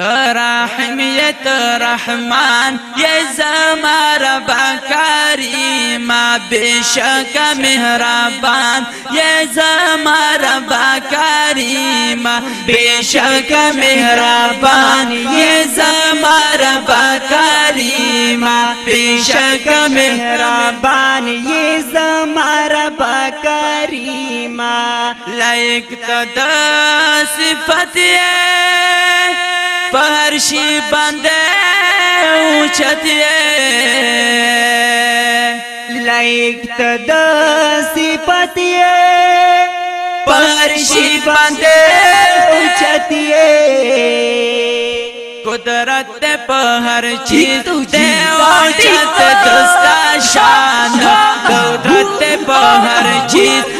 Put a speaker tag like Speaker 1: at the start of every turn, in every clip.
Speaker 1: ترحم یا ترحمان یا زمار بکریم بشک مهربان. یا زمار بکریم بشک مهربان. یا زمار بکریم بشک مهربان. یا زمار بکریم لایک تدا صفت پر شی بندے اوچھتے
Speaker 2: لائک تدا سپتے پر شی بندے اوچھتے
Speaker 1: قدرت پہ ہر چیز دے جی اوچت دستا شان۔ قدرت پہ ہر چیز جی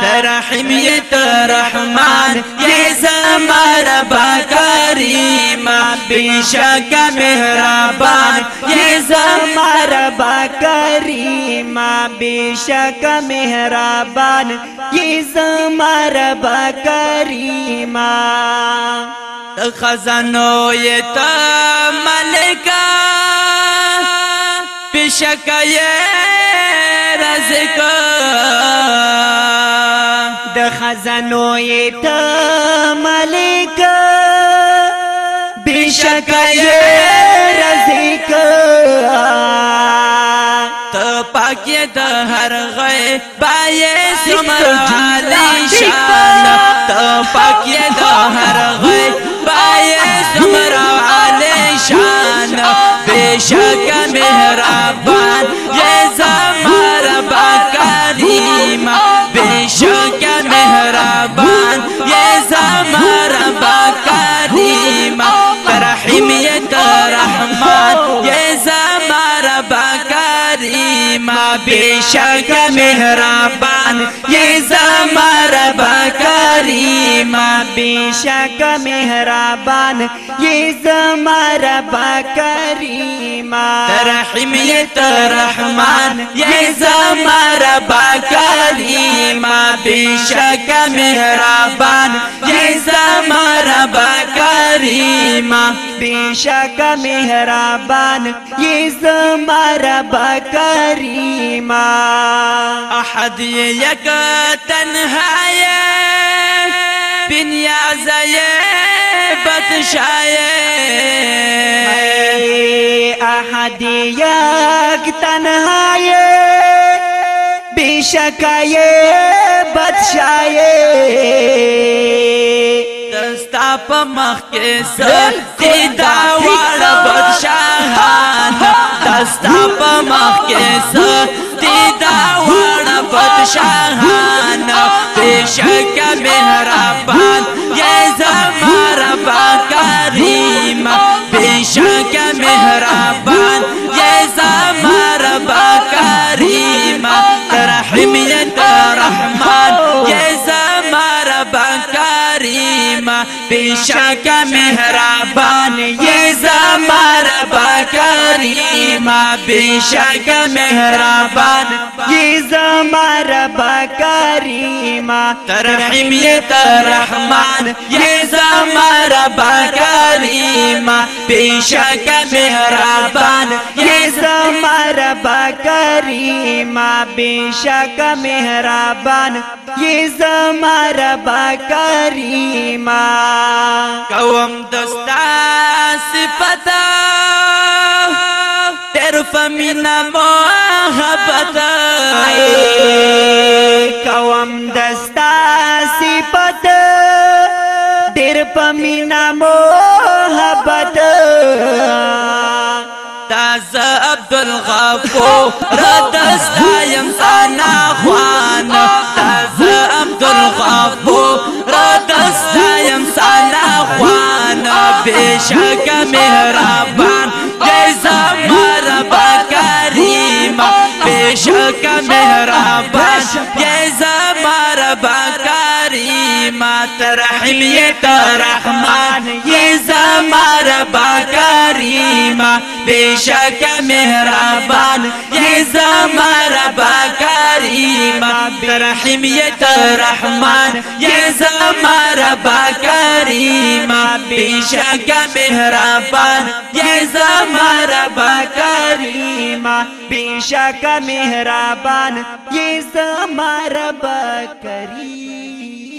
Speaker 1: ترحم یا ترحمان یا زمار بکریم بیشک مهربان یا زمار بکریم بیشک مهربان یا زمار بکریم خزانو یا تا ملکا بشک یا رزق.
Speaker 2: خزنو یہ ملک بے شک یہ رزق۔
Speaker 1: تو پاکی دا ہر غی بای سمر علی شان تو پاکی دا ہر غی بای سمر علی شان بے شک مہربان بے شک مہربان کریم
Speaker 2: بیشک مهربان یہ زمار کریم
Speaker 1: رحمیت رحمان یہ زمار کریم بیشک مهربان یہ زمار کریم
Speaker 2: بیشک مهربان یہ زمار کریم
Speaker 1: احد یک تنهایه بنیاز بدشای
Speaker 2: احد یک تنهای بیشکای بدشای
Speaker 1: دستا په مخ کې سر دی دا وړ بدشاهان دستا په مخ کې سر دی دا وړ بدشاهان بشک مهربان یہ زمار کریم بشک مهربان یہ زمار کریم رحمیت رحمان یہ زمار کریم بشک مهربان یہ زمار کریم بشک مهربان
Speaker 2: زمارا بکریما.
Speaker 1: ترحیم رحمان یہ زمارا بکریما. پیشک مہربان،
Speaker 2: یہ زمارا بکریما. پیشک مہربان، یہ زمارا بکریما.
Speaker 1: قوم دستا صفتا تیر فمینا محبتا.
Speaker 2: کوم دستا صفت دیر پمینا محبت
Speaker 1: تاز عبدالغفور دستا یم سانا خوان تاز عبدالغفور دستا یم سانا خوان بشک مهربان جیزم عشق مهربان یہ زمار بکاری مات ترحم یہ ترحمان. رحمان یہ زمار بکاری ما بے شک مہربان یہ زمار بکاری مات رحم یہ تو رحمان
Speaker 2: یہ زمار بکاری ما بے شک مہربان بے کا مہرابان یہ زمارہ بکری۔